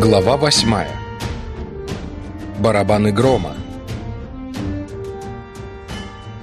Глава восьмая. Барабаны грома.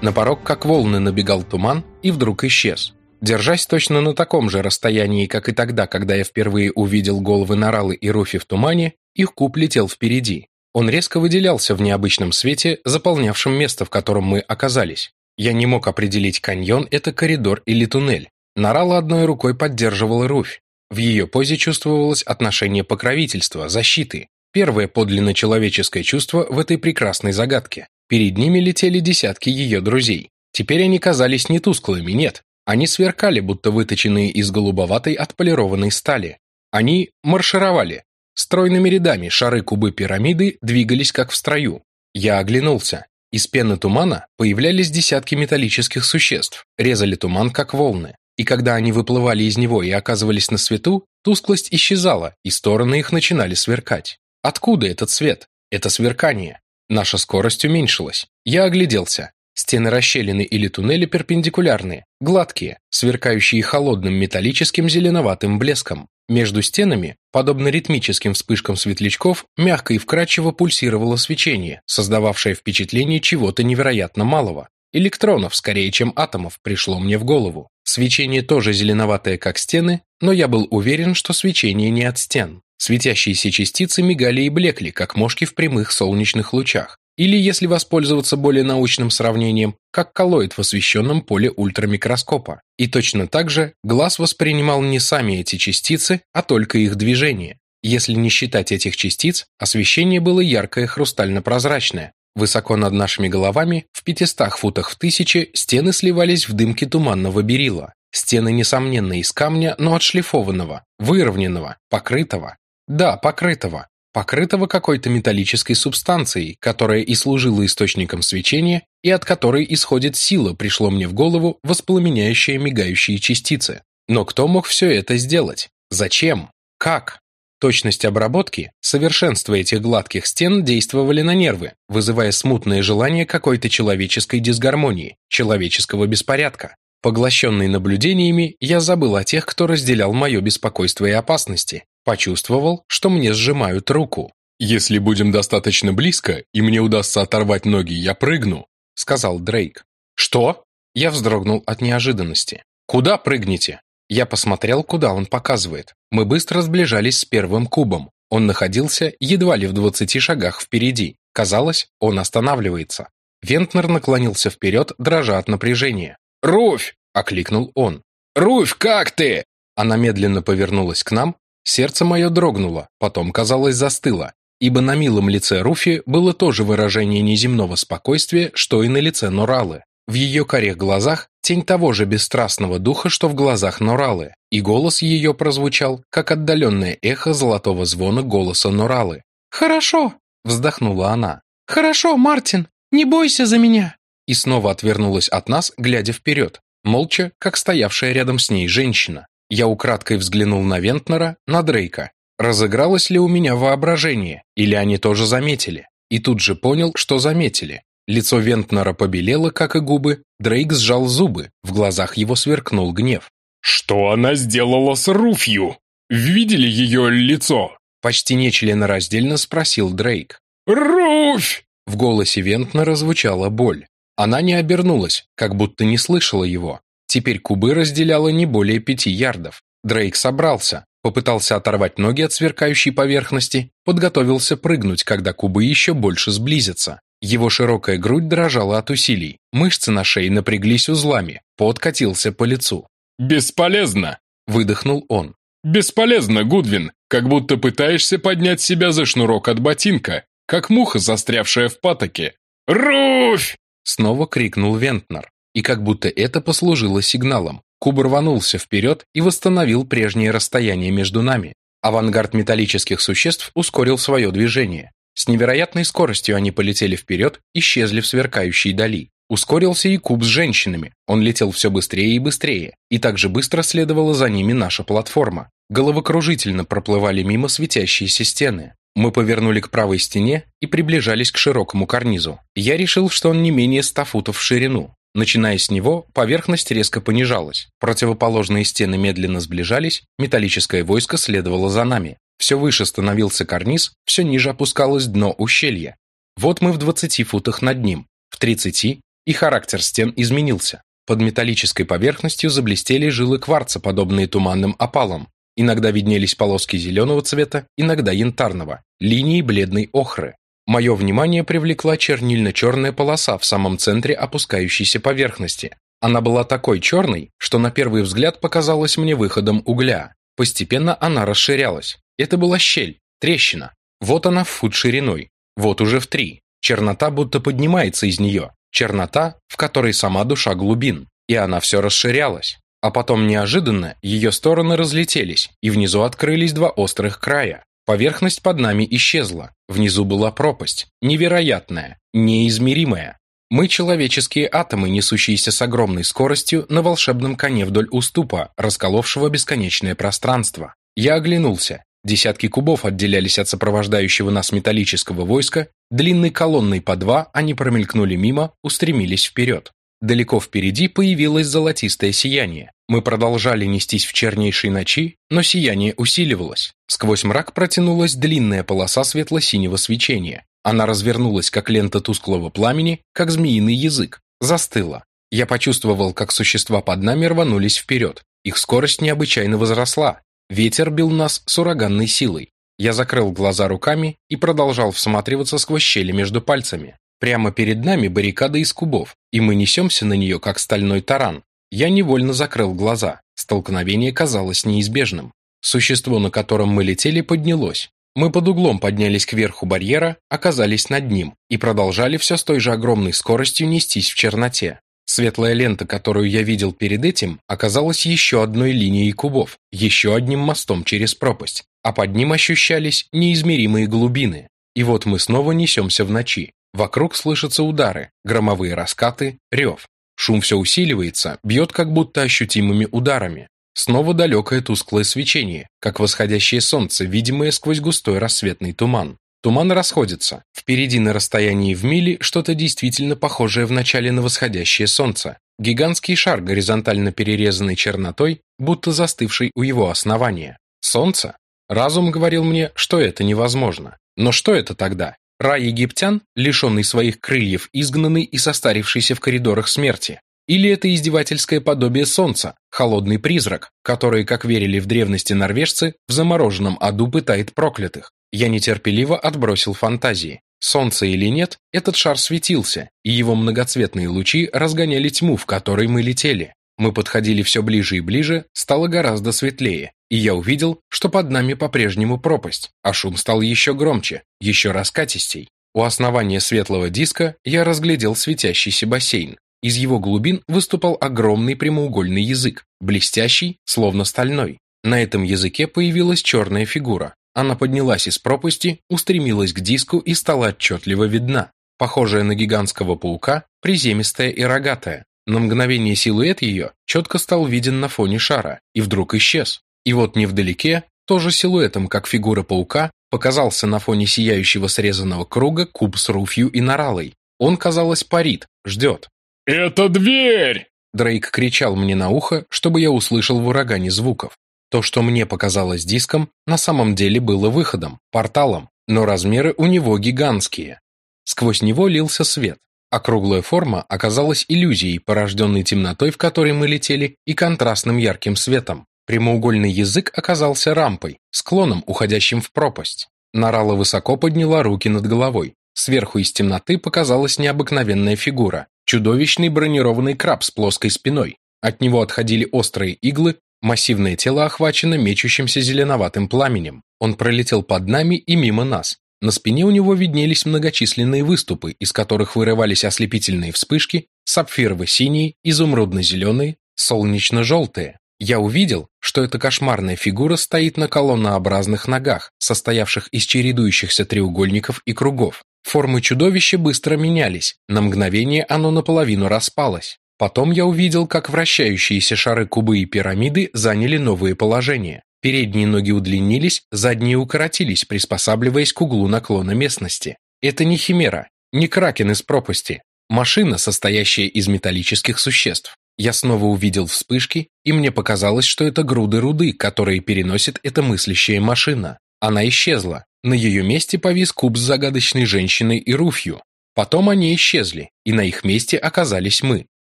На порог, как волны, набегал туман и вдруг исчез. Держась точно на таком же расстоянии, как и тогда, когда я впервые увидел головы Наралы и Руфи в тумане, их куб летел впереди. Он резко выделялся в необычном свете, заполнявшем место, в котором мы оказались. Я не мог определить, каньон – это коридор или туннель. Нарала одной рукой поддерживала Руфь. В ее позе чувствовалось отношение покровительства, защиты. Первое подлинно человеческое чувство в этой прекрасной загадке. Перед ними летели десятки ее друзей. Теперь они казались не тусклыми, нет. Они сверкали, будто выточенные из голубоватой отполированной стали. Они маршировали. Стройными рядами шары кубы пирамиды двигались как в строю. Я оглянулся. Из пены тумана появлялись десятки металлических существ, резали туман как волны и когда они выплывали из него и оказывались на свету, тусклость исчезала, и стороны их начинали сверкать. Откуда этот свет? Это сверкание. Наша скорость уменьшилась. Я огляделся. Стены расщелины или туннеля перпендикулярные, гладкие, сверкающие холодным металлическим зеленоватым блеском. Между стенами, подобно ритмическим вспышкам светлячков, мягко и вкрадчиво пульсировало свечение, создававшее впечатление чего-то невероятно малого. Электронов, скорее, чем атомов, пришло мне в голову. Свечение тоже зеленоватое, как стены, но я был уверен, что свечение не от стен. Светящиеся частицы мигали и блекли, как мошки в прямых солнечных лучах. Или, если воспользоваться более научным сравнением, как коллоид в освещенном поле ультрамикроскопа. И точно так же глаз воспринимал не сами эти частицы, а только их движение. Если не считать этих частиц, освещение было яркое хрустально-прозрачное, Высоко над нашими головами, в пятистах футах в тысячи, стены сливались в дымке туманного берила. Стены, несомненно, из камня, но отшлифованного, выровненного, покрытого. Да, покрытого. Покрытого какой-то металлической субстанцией, которая и служила источником свечения, и от которой исходит сила, пришло мне в голову воспламеняющие мигающие частицы. Но кто мог все это сделать? Зачем? Как? Точность обработки, совершенство этих гладких стен действовали на нервы, вызывая смутное желание какой-то человеческой дисгармонии, человеческого беспорядка. Поглощенный наблюдениями, я забыл о тех, кто разделял мое беспокойство и опасности. Почувствовал, что мне сжимают руку. «Если будем достаточно близко, и мне удастся оторвать ноги, я прыгну», — сказал Дрейк. «Что?» Я вздрогнул от неожиданности. «Куда прыгнете?» Я посмотрел, куда он показывает. Мы быстро сближались с первым кубом. Он находился едва ли в двадцати шагах впереди. Казалось, он останавливается. Вентнер наклонился вперед, дрожа от напряжения. «Руфь!» – окликнул он. «Руфь, как ты?» Она медленно повернулась к нам. Сердце мое дрогнуло, потом, казалось, застыло, ибо на милом лице Руфи было то же выражение неземного спокойствия, что и на лице Норалы. В ее корих глазах тень того же бесстрастного духа, что в глазах Норалы, и голос ее прозвучал, как отдаленное эхо золотого звона голоса Норалы. «Хорошо», — вздохнула она. «Хорошо, Мартин, не бойся за меня». И снова отвернулась от нас, глядя вперед, молча, как стоявшая рядом с ней женщина. Я украдкой взглянул на Вентнера, на Дрейка. Разыгралось ли у меня воображение, или они тоже заметили? И тут же понял, что заметили. Лицо Вентнера побелело, как и губы. Дрейк сжал зубы, в глазах его сверкнул гнев. «Что она сделала с Руфью? Видели ее лицо?» Почти нечленораздельно спросил Дрейк. «Руфь!» В голосе Вентнера звучала боль. Она не обернулась, как будто не слышала его. Теперь кубы разделяло не более пяти ярдов. Дрейк собрался, попытался оторвать ноги от сверкающей поверхности, подготовился прыгнуть, когда кубы еще больше сблизятся. Его широкая грудь дрожала от усилий, мышцы на шее напряглись узлами, пот катился по лицу. «Бесполезно!» – выдохнул он. «Бесполезно, Гудвин, как будто пытаешься поднять себя за шнурок от ботинка, как муха, застрявшая в патоке. Руфь!» Снова крикнул Вентнер, и как будто это послужило сигналом. Куб рванулся вперед и восстановил прежнее расстояние между нами. Авангард металлических существ ускорил свое движение. С невероятной скоростью они полетели вперед, исчезли в сверкающей дали. Ускорился и куб с женщинами. Он летел все быстрее и быстрее, и так же быстро следовала за ними наша платформа. Головокружительно проплывали мимо светящиеся стены. Мы повернули к правой стене и приближались к широкому карнизу. Я решил, что он не менее ста футов в ширину. Начиная с него, поверхность резко понижалась. Противоположные стены медленно сближались, металлическое войско следовало за нами. Все выше становился карниз, все ниже опускалось дно ущелья. Вот мы в 20 футах над ним, в 30, и характер стен изменился. Под металлической поверхностью заблестели жилы кварца, подобные туманным опалам. Иногда виднелись полоски зеленого цвета, иногда янтарного, линии бледной охры. Мое внимание привлекла чернильно-черная полоса в самом центре опускающейся поверхности. Она была такой черной, что на первый взгляд показалась мне выходом угля. Постепенно она расширялась. Это была щель, трещина. Вот она в фут шириной, вот уже в три. Чернота будто поднимается из нее. Чернота, в которой сама душа глубин. И она все расширялась. А потом неожиданно ее стороны разлетелись, и внизу открылись два острых края. Поверхность под нами исчезла. Внизу была пропасть. Невероятная, неизмеримая. Мы человеческие атомы, несущиеся с огромной скоростью на волшебном коне вдоль уступа, расколовшего бесконечное пространство. Я оглянулся. Десятки кубов отделялись от сопровождающего нас металлического войска, длинной колонной по два они промелькнули мимо, устремились вперед. Далеко впереди появилось золотистое сияние. Мы продолжали нестись в чернейшей ночи, но сияние усиливалось. Сквозь мрак протянулась длинная полоса светло-синего свечения. Она развернулась, как лента тусклого пламени, как змеиный язык. Застыла. Я почувствовал, как существа под нами рванулись вперед. Их скорость необычайно возросла. Ветер бил нас с ураганной силой. Я закрыл глаза руками и продолжал всматриваться сквозь щели между пальцами. Прямо перед нами баррикада из кубов, и мы несемся на нее, как стальной таран. Я невольно закрыл глаза. Столкновение казалось неизбежным. Существо, на котором мы летели, поднялось. Мы под углом поднялись к верху барьера, оказались над ним и продолжали все с той же огромной скоростью нестись в черноте. Светлая лента, которую я видел перед этим, оказалась еще одной линией кубов, еще одним мостом через пропасть, а под ним ощущались неизмеримые глубины. И вот мы снова несемся в ночи. Вокруг слышатся удары, громовые раскаты, рев. Шум все усиливается, бьет как будто ощутимыми ударами. Снова далекое тусклое свечение, как восходящее солнце, видимое сквозь густой рассветный туман. Туман расходится. Впереди на расстоянии в мили что-то действительно похожее в начале на восходящее солнце. Гигантский шар, горизонтально перерезанный чернотой, будто застывший у его основания. Солнце? Разум говорил мне, что это невозможно. Но что это тогда? Рай египтян, лишенный своих крыльев, изгнанный и состарившийся в коридорах смерти? Или это издевательское подобие солнца, холодный призрак, который, как верили в древности норвежцы, в замороженном аду пытает проклятых? Я нетерпеливо отбросил фантазии. Солнце или нет, этот шар светился, и его многоцветные лучи разгоняли тьму, в которой мы летели. Мы подходили все ближе и ближе, стало гораздо светлее, и я увидел, что под нами по-прежнему пропасть, а шум стал еще громче, еще раскатистей. У основания светлого диска я разглядел светящийся бассейн. Из его глубин выступал огромный прямоугольный язык, блестящий, словно стальной. На этом языке появилась черная фигура. Она поднялась из пропасти, устремилась к диску и стала отчетливо видна. Похожая на гигантского паука, приземистая и рогатая. На мгновение силуэт ее четко стал виден на фоне шара и вдруг исчез. И вот невдалеке, тоже силуэтом, как фигура паука, показался на фоне сияющего срезанного круга куб с руфью и наралой. Он, казалось, парит, ждет. «Это дверь!» Дрейк кричал мне на ухо, чтобы я услышал в урагане звуков. То, что мне показалось диском, на самом деле было выходом, порталом, но размеры у него гигантские. Сквозь него лился свет. Округлая форма оказалась иллюзией, порожденной темнотой, в которой мы летели, и контрастным ярким светом. Прямоугольный язык оказался рампой, склоном, уходящим в пропасть. Нарала высоко подняла руки над головой. Сверху из темноты показалась необыкновенная фигура. Чудовищный бронированный краб с плоской спиной. От него отходили острые иглы, Массивное тело охвачено мечущимся зеленоватым пламенем. Он пролетел под нами и мимо нас. На спине у него виднелись многочисленные выступы, из которых вырывались ослепительные вспышки, сапфирово-синие, изумрудно-зеленые, солнечно-желтые. Я увидел, что эта кошмарная фигура стоит на колоннообразных ногах, состоявших из чередующихся треугольников и кругов. Формы чудовища быстро менялись, на мгновение оно наполовину распалось. Потом я увидел, как вращающиеся шары кубы и пирамиды заняли новые положения. Передние ноги удлинились, задние укоротились, приспосабливаясь к углу наклона местности. Это не химера, не кракен из пропасти. Машина, состоящая из металлических существ. Я снова увидел вспышки, и мне показалось, что это груды руды, которые переносит эта мыслящая машина. Она исчезла. На ее месте повис куб с загадочной женщиной и Руфью. Потом они исчезли, и на их месте оказались мы.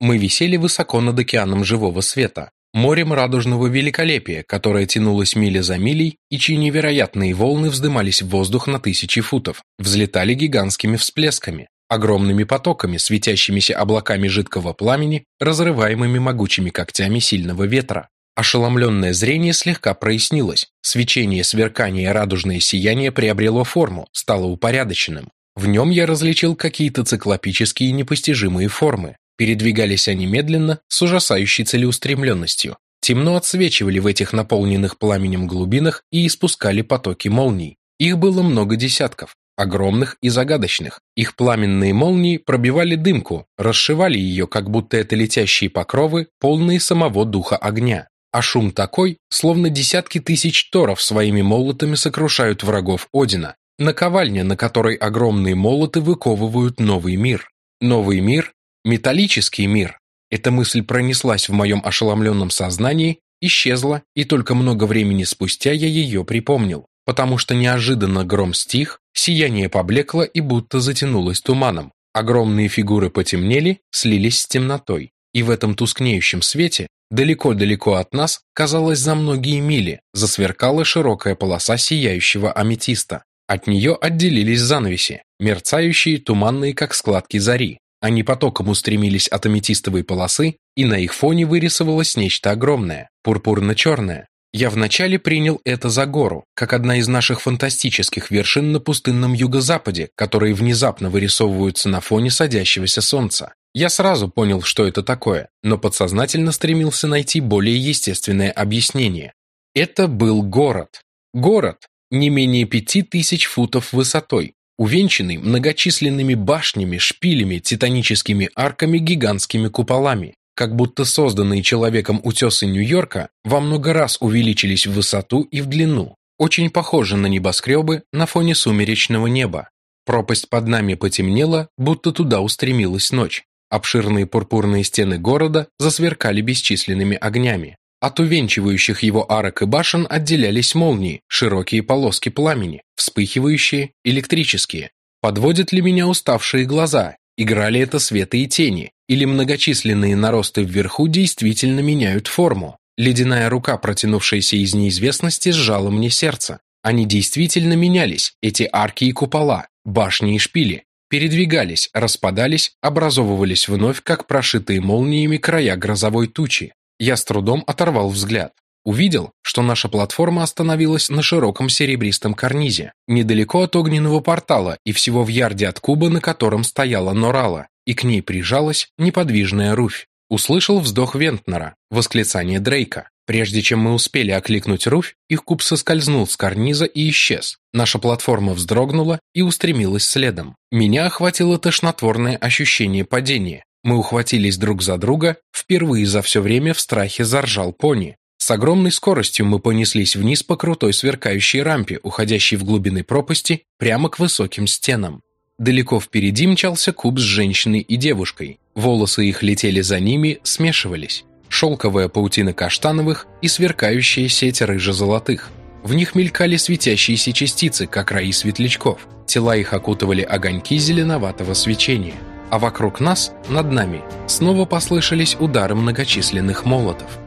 Мы висели высоко над океаном живого света, морем радужного великолепия, которое тянулось миля за милей, и чьи невероятные волны вздымались в воздух на тысячи футов, взлетали гигантскими всплесками, огромными потоками, светящимися облаками жидкого пламени, разрываемыми могучими когтями сильного ветра. Ошеломленное зрение слегка прояснилось, свечение, сверкание, радужное сияние приобрело форму, стало упорядоченным. В нем я различил какие-то циклопические непостижимые формы. Передвигались они медленно, с ужасающей целеустремленностью. Темно отсвечивали в этих наполненных пламенем глубинах и испускали потоки молний. Их было много десятков, огромных и загадочных. Их пламенные молнии пробивали дымку, расшивали ее, как будто это летящие покровы, полные самого духа огня. А шум такой, словно десятки тысяч торов своими молотами сокрушают врагов Одина, наковальня, на которой огромные молоты выковывают новый мир. Новый мир, металлический мир. Эта мысль пронеслась в моем ошеломленном сознании, исчезла, и только много времени спустя я ее припомнил, потому что неожиданно гром стих, сияние поблекло и будто затянулось туманом. Огромные фигуры потемнели, слились с темнотой, и в этом тускнеющем свете, далеко-далеко от нас, казалось за многие мили, засверкала широкая полоса сияющего аметиста. От нее отделились занавеси, мерцающие, туманные, как складки зари. Они потоком устремились от аметистовой полосы, и на их фоне вырисовалось нечто огромное, пурпурно-черное. Я вначале принял это за гору, как одна из наших фантастических вершин на пустынном юго-западе, которые внезапно вырисовываются на фоне садящегося солнца. Я сразу понял, что это такое, но подсознательно стремился найти более естественное объяснение. Это был город. Город, не менее пяти тысяч футов высотой, увенчанный многочисленными башнями, шпилями, титаническими арками, гигантскими куполами, как будто созданные человеком утесы Нью-Йорка во много раз увеличились в высоту и в длину, очень похожи на небоскребы на фоне сумеречного неба. Пропасть под нами потемнела, будто туда устремилась ночь. Обширные пурпурные стены города засверкали бесчисленными огнями. От увенчивающих его арок и башен отделялись молнии, широкие полоски пламени, вспыхивающие, электрические. Подводят ли меня уставшие глаза? Играли это света и тени? Или многочисленные наросты вверху действительно меняют форму? Ледяная рука, протянувшаяся из неизвестности, сжала мне сердце. Они действительно менялись, эти арки и купола, башни и шпили. Передвигались, распадались, образовывались вновь, как прошитые молниями края грозовой тучи. Я с трудом оторвал взгляд. Увидел, что наша платформа остановилась на широком серебристом карнизе, недалеко от огненного портала и всего в ярде от куба, на котором стояла Норала, и к ней прижалась неподвижная Руфь. Услышал вздох Вентнера, восклицание Дрейка. Прежде чем мы успели окликнуть Руфь, их куб соскользнул с карниза и исчез. Наша платформа вздрогнула и устремилась следом. Меня охватило тошнотворное ощущение падения. Мы ухватились друг за друга, впервые за все время в страхе заржал пони. С огромной скоростью мы понеслись вниз по крутой сверкающей рампе, уходящей в глубины пропасти, прямо к высоким стенам. Далеко впереди мчался куб с женщиной и девушкой. Волосы их летели за ними, смешивались. Шелковая паутина каштановых и сверкающая сеть рыжо-золотых. В них мелькали светящиеся частицы, как раи светлячков. Тела их окутывали огоньки зеленоватого свечения а вокруг нас, над нами, снова послышались удары многочисленных молотов.